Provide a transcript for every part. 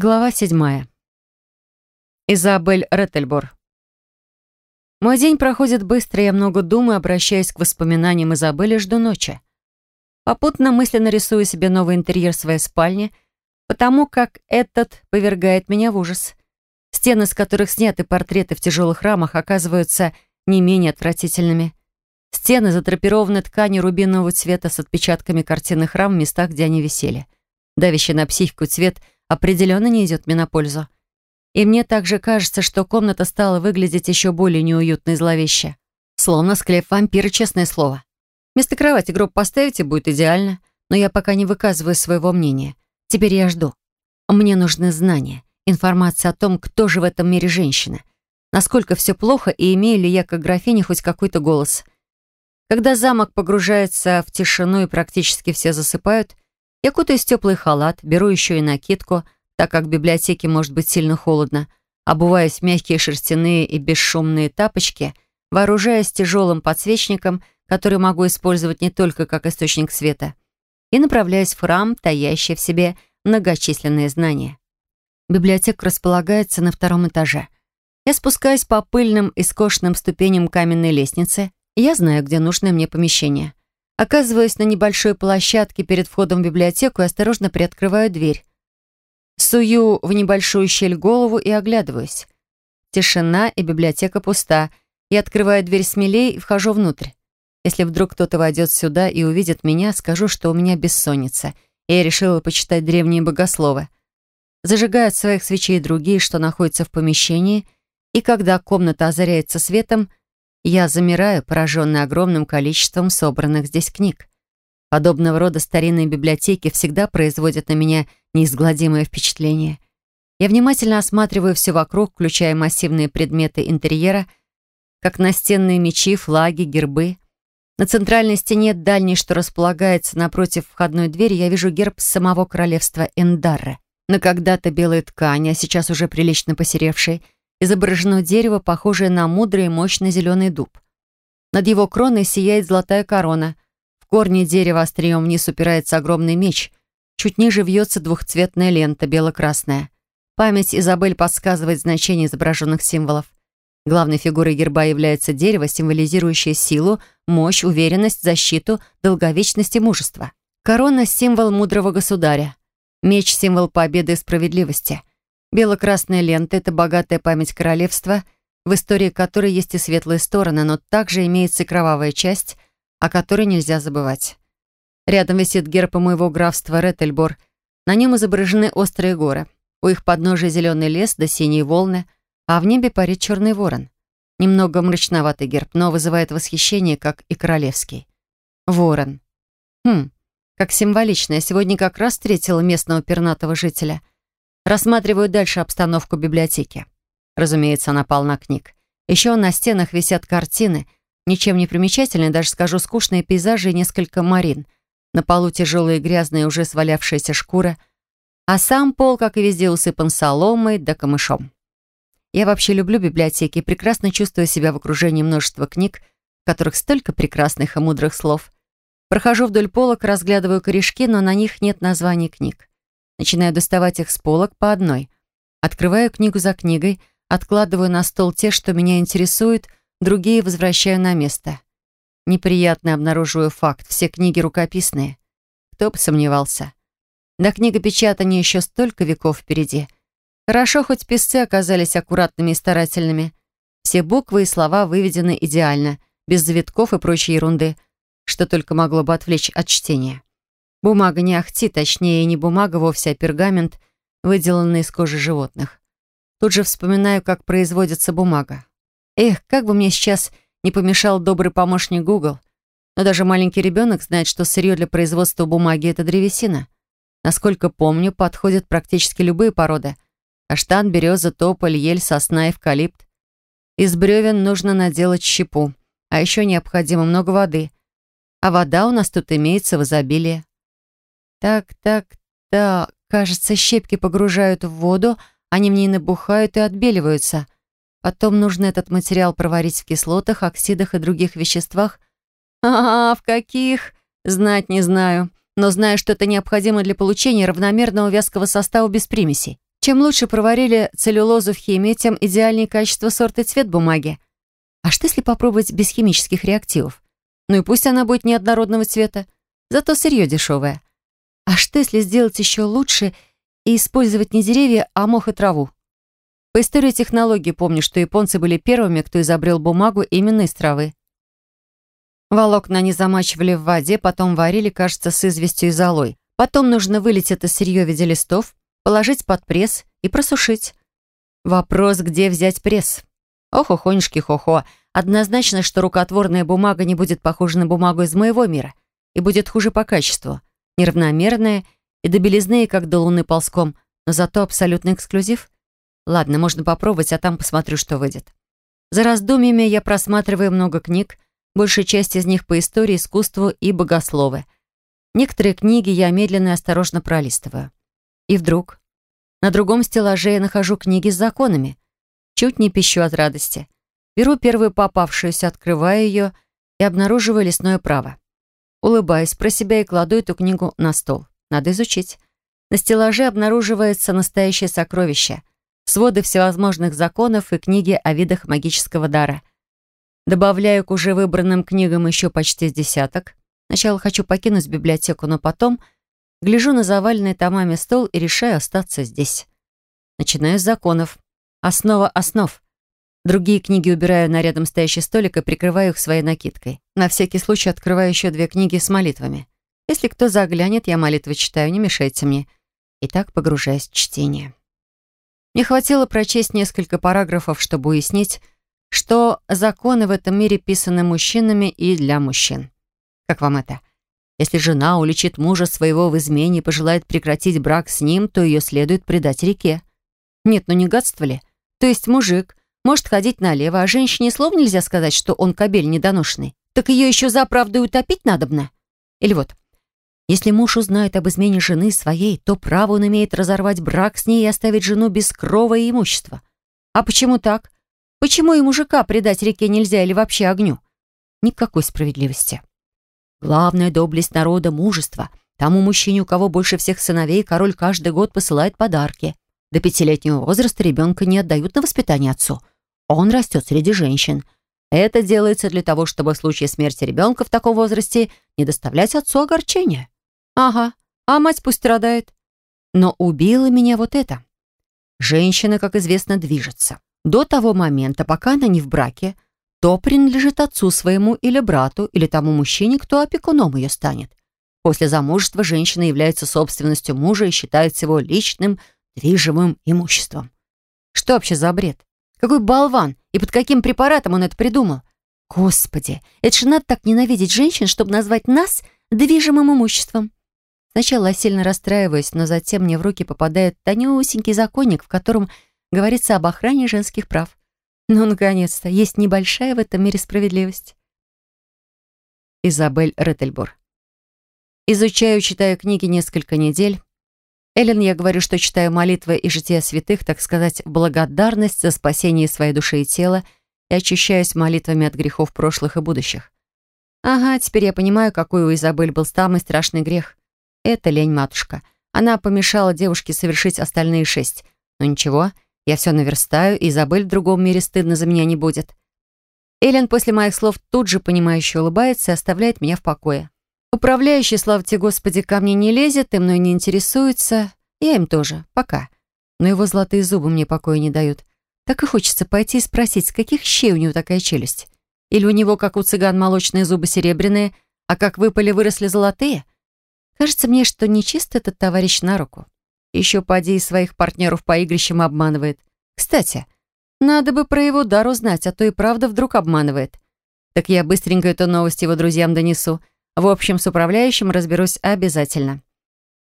Глава седьмая. Изабель Реттельбор. Мой день проходит быстро, я много думаю, обращаясь к воспоминаниям Изабели, жду ночи. Попутно мысленно рисую себе новый интерьер своей спальни, потому как этот повергает меня в ужас. Стены, с которых сняты портреты в тяжелых рамах, оказываются не менее отвратительными. Стены задрапированы тканью рубинового цвета с отпечатками картинных рам в местах, где они висели. Давящий на психику цвет — определенно не идет мне на пользу. И мне также кажется, что комната стала выглядеть еще более неуютно и зловеще. Словно склеп вампира, честное слово. Вместо кровати гроб поставить и будет идеально, но я пока не выказываю своего мнения. Теперь я жду. Мне нужны знания, информация о том, кто же в этом мире женщина, насколько все плохо и имею ли я как графиня хоть какой-то голос. Когда замок погружается в тишину и практически все засыпают, я кутаюсь в теплый халат, беру еще и накидку, так как в библиотеке может быть сильно холодно, обуваюсь в мягкие шерстяные и бесшумные тапочки, вооружаясь тяжелым подсвечником, который могу использовать не только как источник света, и направляюсь в храм, таящий в себе многочисленные знания. Библиотека располагается на втором этаже. Я спускаюсь по пыльным и скошенным ступеням каменной лестницы, и я знаю, где нужное мне помещение. Оказываюсь на небольшой площадке перед входом в библиотеку и осторожно приоткрываю дверь. Сую в небольшую щель голову и оглядываюсь. Тишина и библиотека пуста. Я открываю дверь смелее и вхожу внутрь. Если вдруг кто-то войдет сюда и увидит меня, скажу, что у меня бессонница, и я решила почитать древние богословы. Зажигают своих свечей другие, что находятся в помещении, и когда комната озаряется светом, я замираю, пораженный огромным количеством собранных здесь книг. Подобного рода старинные библиотеки всегда производят на меня неизгладимое впечатление. Я внимательно осматриваю все вокруг, включая массивные предметы интерьера, как настенные мечи, флаги, гербы. На центральной стене дальней, что располагается напротив входной двери, я вижу герб самого королевства Эндарра. На когда-то белой ткани, а сейчас уже прилично посеревшей, изображено дерево, похожее на мудрый и мощный зеленый дуб. Над его кроной сияет золотая корона. В корне дерева острием вниз упирается огромный меч. Чуть ниже вьется двухцветная лента, бело-красная. Память Изабель подсказывает значение изображенных символов. Главной фигурой герба является дерево, символизирующее силу, мощь, уверенность, защиту, долговечность и мужество. Корона — символ мудрого государя. Меч — символ победы и справедливости. Бело-красная лента — это богатая память королевства, в истории которой есть и светлые стороны, но также имеется и кровавая часть, о которой нельзя забывать. Рядом висит герб моего графства Реттельбор. На нем изображены острые горы. У их подножия зеленый лес да синие волны, а в небе парит черный ворон. Немного мрачноватый герб, но вызывает восхищение, как и королевский. Ворон. Хм, как символично. Я сегодня как раз встретила местного пернатого жителя — Рассматриваю дальше обстановку библиотеки. Разумеется, она полна книг. Еще на стенах висят картины, ничем не примечательные, даже скажу, скучные пейзажи и несколько марин. На полу тяжелые грязные уже свалявшаяся шкура, а сам пол, как и везде, усыпан соломой да камышом. Я вообще люблю библиотеки и прекрасно чувствую себя в окружении множества книг, в которых столько прекрасных и мудрых слов. Прохожу вдоль полок, разглядываю корешки, но на них нет названий книг. Начинаю доставать их с полок по одной. Открываю книгу за книгой, откладываю на стол те, что меня интересуют, другие возвращаю на место. Неприятно обнаруживаю факт. Все книги рукописные. Кто бы сомневался. До книгопечатания еще столько веков впереди. Хорошо, хоть писцы оказались аккуратными и старательными. Все буквы и слова выведены идеально, без завитков и прочей ерунды, что только могло бы отвлечь от чтения. Бумага не ахти, точнее, не бумага вовсе, а пергамент, выделанный из кожи животных. Тут же вспоминаю, как производится бумага. Эх, как бы мне сейчас не помешал добрый помощник Google. Но даже маленький ребенок знает, что сырье для производства бумаги — это древесина. Насколько помню, подходят практически любые породы. Каштан, береза, тополь, ель, сосна, эвкалипт. Из бревен нужно наделать щепу. А еще необходимо много воды. А вода у нас тут имеется в изобилии. Так, так, так. Кажется, щепки погружают в воду, они в ней набухают и отбеливаются. Потом нужно этот материал проварить в кислотах, оксидах и других веществах. А, -а, -а в каких? Знать не знаю. Но знаю, что это необходимо для получения равномерного вязкого состава без примесей. Чем лучше проварили целлюлозу в химии, тем идеальнее качество, сорт и цвет бумаги. А что если попробовать без химических реактивов? Ну и пусть она будет неоднородного цвета, зато сырье дешевое. А что если сделать еще лучше и использовать не деревья, а мох и траву? По истории технологии помню, что японцы были первыми, кто изобрел бумагу именно из травы. Волокна они замачивали в воде, потом варили, кажется, с известью и золой. Потом нужно вылить это сырье в виде листов, положить под пресс и просушить. Вопрос, где взять пресс? Ох, охонюшки, хо-хо. Однозначно, что рукотворная бумага не будет похожа на бумагу из моего мира и будет хуже по качеству. Неравномерная и до белизны, как до луны ползком, но зато абсолютный эксклюзив. Ладно, можно попробовать, а там посмотрю, что выйдет. За раздумьями я просматриваю много книг, большая часть из них по истории, искусству и богословы. Некоторые книги я медленно и осторожно пролистываю. И вдруг на другом стеллаже я нахожу книги с законами. Чуть не пищу от радости. Беру первую попавшуюся, открываю ее и обнаруживаю лесное право. Улыбаюсь про себя и кладу эту книгу на стол. Надо изучить. На стеллаже обнаруживается настоящее сокровище. Своды всевозможных законов и книги о видах магического дара. Добавляю к уже выбранным книгам еще почти с десяток. Сначала хочу покинуть библиотеку, но потом гляжу на заваленный томами стол и решаю остаться здесь. Начинаю с законов. Основа основ. Другие книги убираю на рядом стоящий столик и прикрываю их своей накидкой. На всякий случай открываю еще две книги с молитвами. Если кто заглянет, я молитвы читаю, не мешайте мне. И так погружаюсь в чтение. Мне хватило прочесть несколько параграфов, чтобы уяснить, что законы в этом мире писаны мужчинами и для мужчин. Как вам это? Если жена уличит мужа своего в измене и пожелает прекратить брак с ним, то ее следует предать реке. Нет, ну не гадство ли? То есть мужик может ходить налево, а женщине слов нельзя сказать, что он кобель недоношенный. Так ее еще за правду утопить надобно? Или вот, если муж узнает об измене жены своей, то право он имеет разорвать брак с ней и оставить жену без крова и имущества. А почему так? Почему и мужика предать реке нельзя или вообще огню? Никакой справедливости. Главная доблесть народа — мужество. Тому мужчине, у кого больше всех сыновей, король каждый год посылает подарки. До пятилетнего возраста ребенка не отдают на воспитание отцу. Он растет среди женщин. Это делается для того, чтобы в случае смерти ребенка в таком возрасте не доставлять отцу огорчения. Ага, а мать пусть страдает. Но убило меня вот это. Женщина, как известно, движется. До того момента, пока она не в браке, то принадлежит отцу своему или брату, или тому мужчине, кто опекуном ее станет. После замужества женщина является собственностью мужа и считается его личным, движимым имуществом. Что вообще за бред? Какой болван? И под каким препаратом он это придумал? Господи, это же надо так ненавидеть женщин, чтобы назвать нас движимым имуществом. Сначала я сильно расстраиваюсь, но затем мне в руки попадает тонюсенький законник, в котором говорится об охране женских прав. Ну, наконец-то, есть небольшая в этом мире справедливость. Изабель Реттельбор. Изучаю, читаю книги несколько недель. Эллен, я говорю, что читаю молитвы и жития святых, так сказать, благодарность за спасение своей души и тела и очищаюсь молитвами от грехов прошлых и будущих. Ага, теперь я понимаю, какой у Изабель был самый страшный грех. Это лень матушка. Она помешала девушке совершить остальные шесть. Но ничего, я все наверстаю, и Изабель в другом мире стыдно за меня не будет. Эллен после моих слов тут же понимающе улыбается и оставляет меня в покое. Управляющий, славьте Господи, ко мне не лезет и мной не интересуется. Я им тоже, пока. Но его золотые зубы мне покоя не дают. Так и хочется пойти и спросить, с каких щей у него такая челюсть? Или у него, как у цыган, молочные зубы серебряные, а как выпали, выросли золотые? Кажется мне, что нечист этот товарищ на руку. Еще поди и своих партнеров по игрищам обманывает. Кстати, надо бы про его дар узнать, а то и правда вдруг обманывает. Так я быстренько эту новость его друзьям донесу. В общем, с управляющим разберусь обязательно.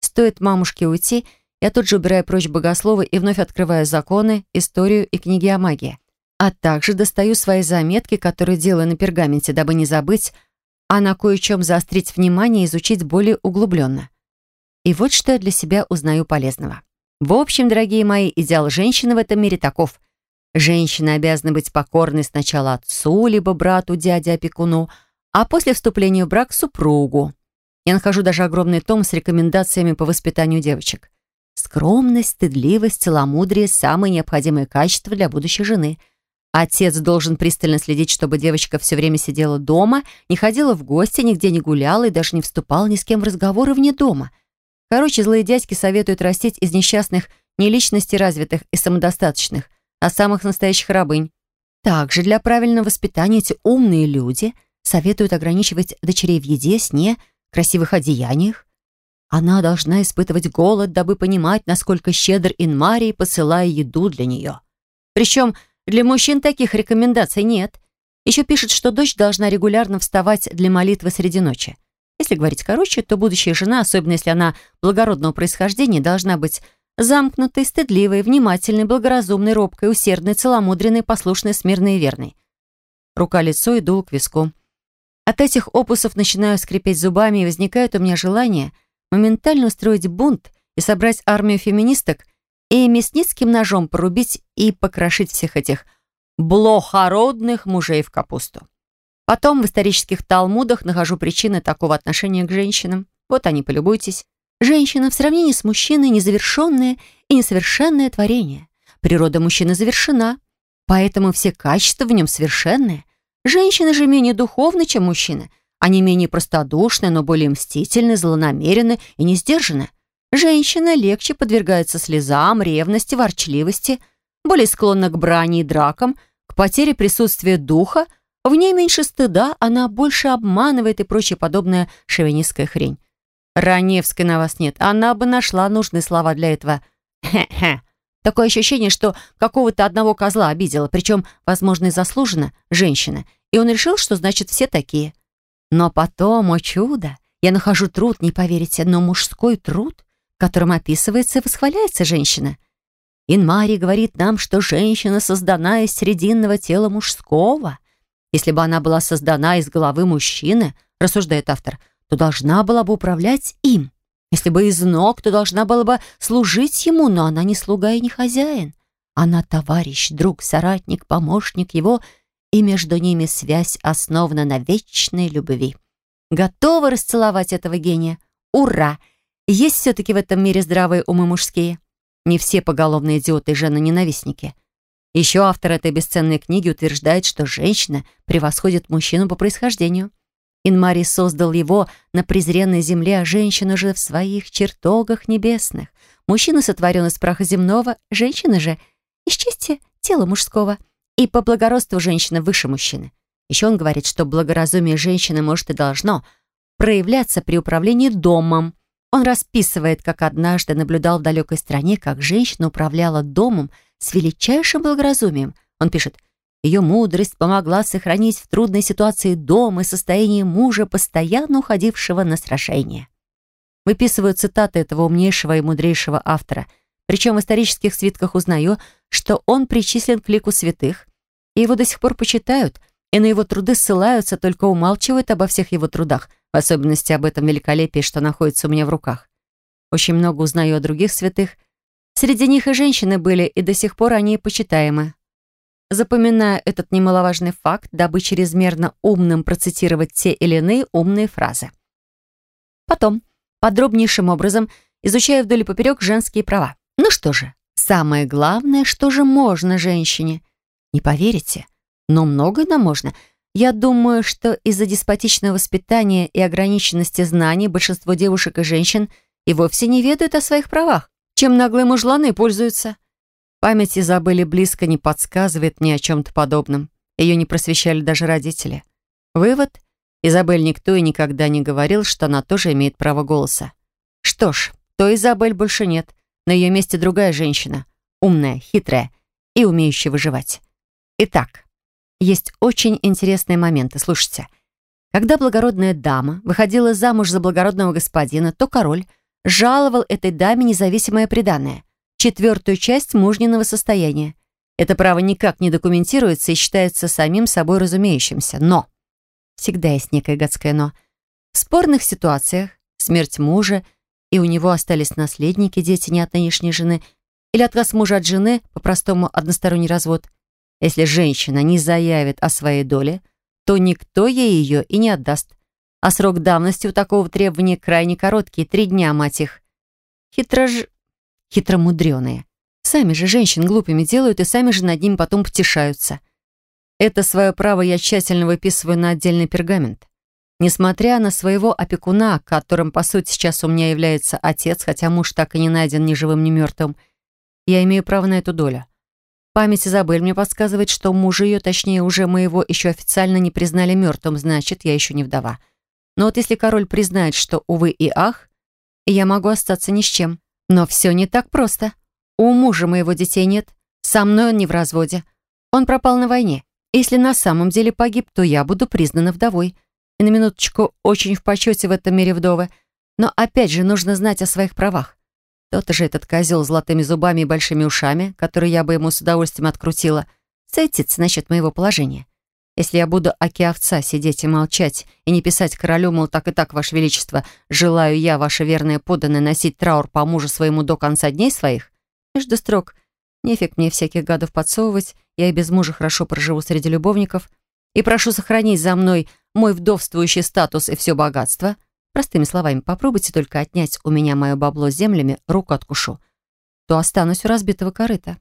Стоит мамушке уйти, я тут же убираю прочь богословы и вновь открываю законы, историю и книги о магии. А также достаю свои заметки, которые делаю на пергаменте, дабы не забыть, а на кое-чем заострить внимание и изучить более углубленно. И вот что я для себя узнаю полезного. В общем, дорогие мои, идеал женщины в этом мире таков. Женщина обязана быть покорной сначала отцу, либо брату, дяде, опекуну, а после вступления в брак супругу. Я нахожу даже огромный том с рекомендациями по воспитанию девочек. Скромность, стыдливость, целомудрие – самые необходимые качества для будущей жены. Отец должен пристально следить, чтобы девочка все время сидела дома, не ходила в гости, нигде не гуляла и даже не вступала ни с кем в разговоры вне дома. Короче, злые дядьки советуют растить из несчастных не личности развитых и самодостаточных, а самых настоящих рабынь. Также для правильного воспитания эти умные люди советуют ограничивать дочерей в еде, сне, красивых одеяниях, она должна испытывать голод, дабы понимать, насколько щедр Инмарий, посылая еду для нее. Причем для мужчин таких рекомендаций нет. Еще пишет, что дочь должна регулярно вставать для молитвы среди ночи. Если говорить короче, то будущая жена, особенно если она благородного происхождения, должна быть замкнутой, стыдливой, внимательной, благоразумной, робкой, усердной, целомудренной, послушной, смирной и верной. Рука лицо и дул к виску. От этих опусов начинаю скрипеть зубами, и возникает у меня желание — моментально устроить бунт и собрать армию феминисток и мясницким ножом порубить и покрошить всех этих блохородных мужей в капусту. Потом в исторических талмудах нахожу причины такого отношения к женщинам. Вот они, полюбуйтесь. Женщина в сравнении с мужчиной незавершенное и несовершенное творение. Природа мужчины завершена, поэтому все качества в нем совершенные. Женщина же менее духовна, чем мужчина — они менее простодушны, но более мстительны, злонамерены и не сдержаны. Женщина легче подвергается слезам, ревности, ворчливости, более склонна к брани и дракам, к потере присутствия духа, в ней меньше стыда, она больше обманывает и прочая подобная шовинистская хрень. Раневской на вас нет, она бы нашла нужные слова для этого. Хе-хе. Такое ощущение, что какого-то одного козла обидела, причем, возможно, и заслуженно, женщина, и он решил, что значит все такие. Но потом, о чудо, я нахожу труд, не поверите, но мужской труд, в котором описывается и восхваляется женщина. Инмари говорит нам, что женщина создана из срединного тела мужского. Если бы она была создана из головы мужчины, рассуждает автор, то должна была бы управлять им. Если бы из ног, то должна была бы служить ему, но она не слуга и не хозяин. Она товарищ, друг, соратник, помощник его — и между ними связь основана на вечной любви. Готовы расцеловать этого гения? Ура! Есть все-таки в этом мире здравые умы мужские. Не все поголовные идиоты и жены-ненавистники. Еще автор этой бесценной книги утверждает, что женщина превосходит мужчину по происхождению. Инмарий создал его на презренной земле, а женщина же в своих чертогах небесных. Мужчина сотворен из праха земного, женщина же из чести тела мужского — и по благородству женщина выше мужчины. Еще он говорит, что благоразумие женщины может и должно проявляться при управлении домом. Он расписывает, как однажды наблюдал в далекой стране, как женщина управляла домом с величайшим благоразумием. Он пишет, ее мудрость помогла сохранить в трудной ситуации дом и состояние мужа, постоянно уходившего на сражение. Выписываю цитаты этого умнейшего и мудрейшего автора – причем в исторических свитках узнаю, что он причислен к лику святых, и его до сих пор почитают, и на его труды ссылаются, только умалчивают обо всех его трудах, в особенности об этом великолепии, что находится у меня в руках. Очень много узнаю о других святых. Среди них и женщины были, и до сих пор они почитаемы. Запоминаю этот немаловажный факт, дабы чрезмерно умным процитировать те или иные умные фразы. Потом, подробнейшим образом, изучаю вдоль и поперек женские права. Ну что же, самое главное, что же можно женщине? Не поверите, но многое нам можно. Я думаю, что из-за деспотичного воспитания и ограниченности знаний большинство девушек и женщин и вовсе не ведают о своих правах, чем наглые мужланы пользуются. Память Изабели близко не подсказывает мне о чем-то подобном. Ее не просвещали даже родители. Вывод — Изабель никто и никогда не говорил, что она тоже имеет право голоса. Что ж, то Изабель больше нет. На ее месте другая женщина, умная, хитрая и умеющая выживать. Итак, есть очень интересные моменты. Слушайте. Когда благородная дама выходила замуж за благородного господина, то король жаловал этой даме независимое приданное, четвертую часть мужниного состояния. Это право никак не документируется и считается самим собой разумеющимся. Но, всегда есть некое гадское «но», в спорных ситуациях смерть мужа и у него остались наследники, дети не от нынешней жены, или отказ мужа от жены, по-простому односторонний развод. Если женщина не заявит о своей доле, то никто ей ее и не отдаст. А срок давности у такого требования крайне короткий, три дня, мать их. Хитрож... хитромудреные. Сами же женщин глупыми делают и сами же над ними потом потешаются. Это свое право я тщательно выписываю на отдельный пергамент. Несмотря на своего опекуна, которым, по сути, сейчас у меня является отец, хотя муж так и не найден ни живым, ни мертвым, я имею право на эту долю. Память Изабель мне подсказывает, что мужа ее, точнее, уже моего еще официально не признали мертвым, значит, я еще не вдова. Но вот если король признает, что, увы и ах, я могу остаться ни с чем. Но все не так просто. У мужа моего детей нет, со мной он не в разводе. Он пропал на войне. Если на самом деле погиб, то я буду признана вдовой. И на минуточку очень в почете в этом мире вдовы. Но опять же нужно знать о своих правах. Тот же этот козел с золотыми зубами и большими ушами, который я бы ему с удовольствием открутила, сайтится насчет моего положения. Если я буду оки овца сидеть и молчать, и не писать королю, мол, так и так, ваше величество, желаю я, ваше верное подданное, носить траур по мужу своему до конца дней своих, между строк, нефиг мне всяких гадов подсовывать, я и без мужа хорошо проживу среди любовников, и прошу сохранить за мной мой вдовствующий статус и все богатство. Простыми словами, попробуйте только отнять у меня мое бабло землями, руку откушу, то останусь у разбитого корыта.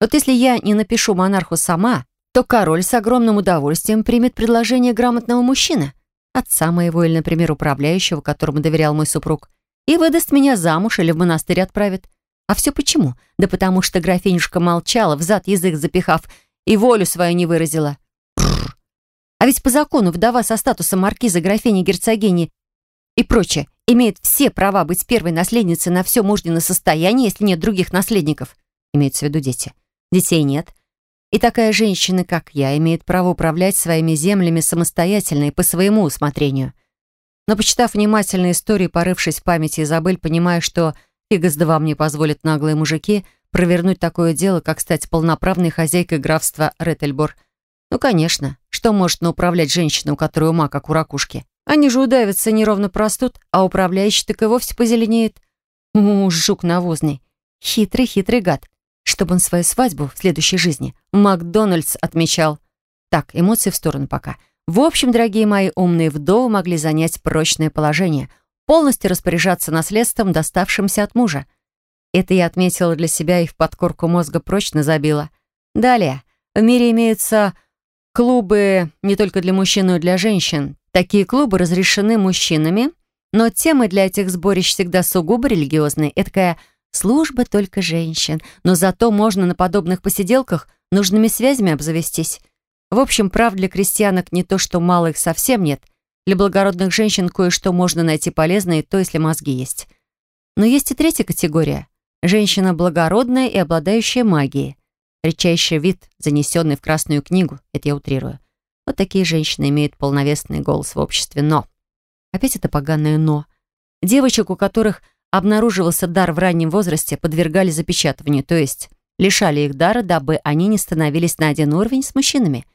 Вот если я не напишу монарху сама, то король с огромным удовольствием примет предложение грамотного мужчины, отца моего или, например, управляющего, которому доверял мой супруг, и выдаст меня замуж или в монастырь отправит. А все почему? Да потому что графинюшка молчала, взад язык запихав, и волю свою не выразила. А ведь по закону вдова со статусом маркиза, графини, герцогини и прочее имеет все права быть первой наследницей на все мужнино состояние, если нет других наследников. Имеются в виду дети. Детей нет. И такая женщина, как я, имеет право управлять своими землями самостоятельно и по своему усмотрению. Но, почитав внимательно историю, порывшись в памяти Изабель, понимая, что Фига с два мне позволят наглые мужики провернуть такое дело, как стать полноправной хозяйкой графства Реттельбор. Ну, конечно, что может управлять женщина, у которой ума, как у ракушки? Они же удавятся, неровно простут, а управляющий так и вовсе позеленеет. У, жук навозный. Хитрый-хитрый гад. Чтобы он свою свадьбу в следующей жизни в Макдональдс отмечал. Так, эмоции в сторону пока. В общем, дорогие мои умные вдовы могли занять прочное положение — полностью распоряжаться наследством, доставшимся от мужа. Это я отметила для себя и в подкорку мозга прочно забила. Далее. В мире имеются клубы не только для мужчин, но и для женщин. Такие клубы разрешены мужчинами, но темы для этих сборищ всегда сугубо религиозные. Эдакая служба только женщин, но зато можно на подобных посиделках нужными связями обзавестись. В общем, прав для крестьянок не то, что мало их совсем нет, для благородных женщин кое-что можно найти полезное, то если мозги есть. Но есть и третья категория. Женщина благородная и обладающая магией. Редчайший вид, занесенный в Красную книгу, это я утрирую. Вот такие женщины имеют полновесный голос в обществе, но... Опять это поганое «но». Девочек, у которых обнаруживался дар в раннем возрасте, подвергали запечатыванию, то есть лишали их дара, дабы они не становились на один уровень с мужчинами.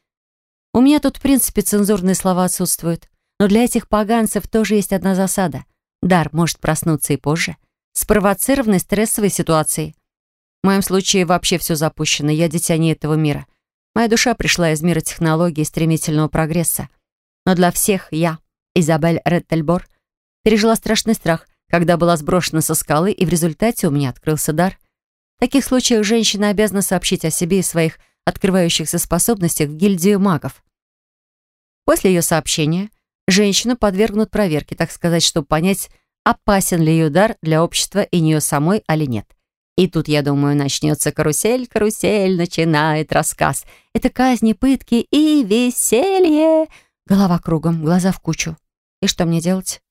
У меня тут, в принципе, цензурные слова отсутствуют. Но для этих поганцев тоже есть одна засада. Дар может проснуться и позже, спровоцированной стрессовой ситуацией. В моем случае вообще все запущено, я дитя не этого мира. Моя душа пришла из мира технологий и стремительного прогресса. Но для всех я, Изабель Реттельбор, пережила страшный страх, когда была сброшена со скалы, и в результате у меня открылся дар. В таких случаях женщина обязана сообщить о себе и своих открывающихся способностях в гильдию магов. После ее сообщения женщину подвергнут проверке, так сказать, чтобы понять, опасен ли ее дар для общества и нее самой, или нет. И тут, я думаю, начнется карусель, карусель, начинает рассказ. Это казни, пытки и веселье. Голова кругом, глаза в кучу. И что мне делать?